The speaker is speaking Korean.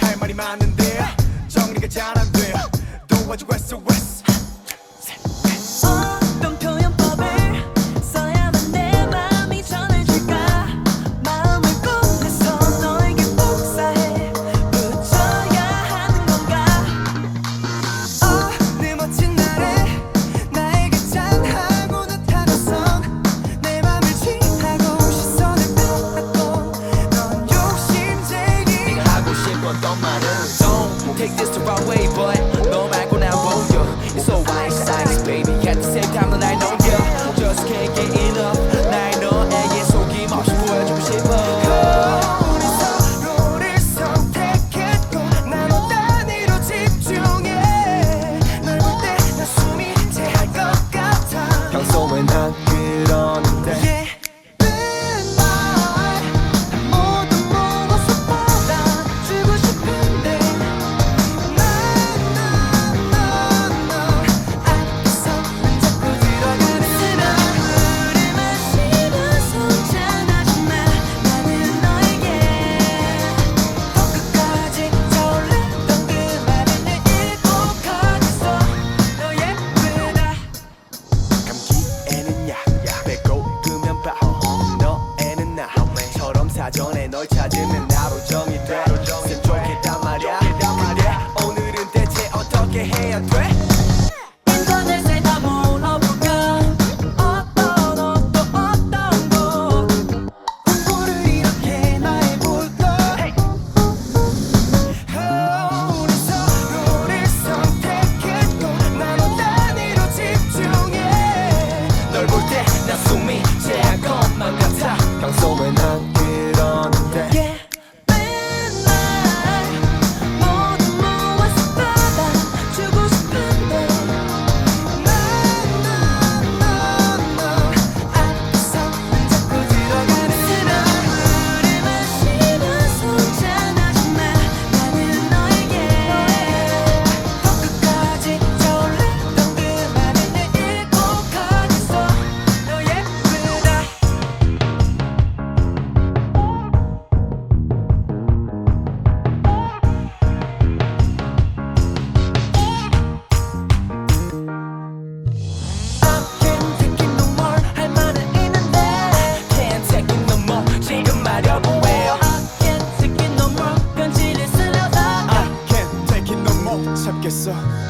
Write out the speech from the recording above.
할 말이 많은데 정리가 잘 안 돼. 도와주고 했어 take this the right way, but no matter answer.